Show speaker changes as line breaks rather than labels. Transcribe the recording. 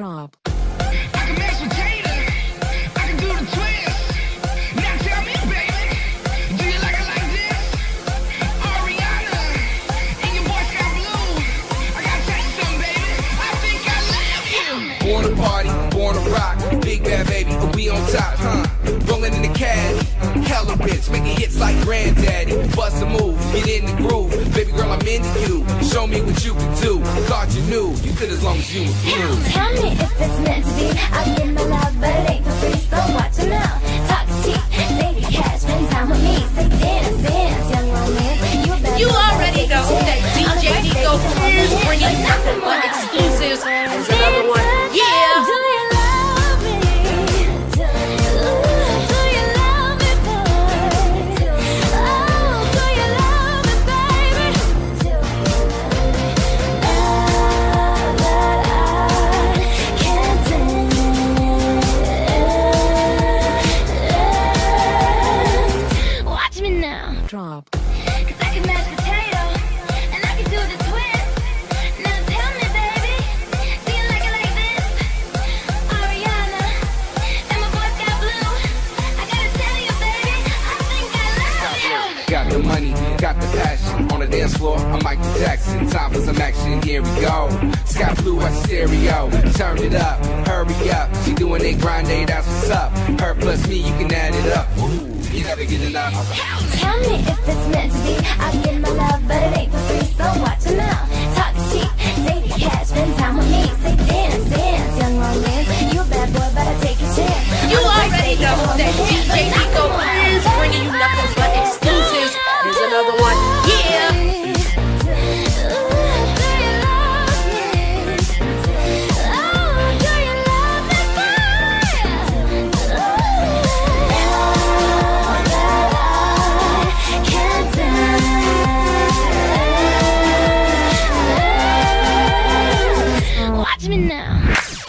I can mash potatoes. I can do the twist. Now tell me, baby, do you like it like this? Ariana and your boy Sky Blu. I gotta tell you something, baby. I think I love you.
Born to party, born to rock. Big bad baby, we on top, huh? Rolling in the caddy. Hella rich, making hits like granddaddy. Bust a move, get in the groove. Knew, you could as long as you was.
Tell me if it's meant to be. I give my love, you.
Got the money, got the passion. On the dance floor, I'm Michael Jackson. Time for some action, here we go. Sky Blu, her stereo. Turn it up, hurry up. She doing it grind day, that's what's up. Her plus me, you can add it never get.
Tell me if it's meant to be. I give my love, but it ain't for free. now.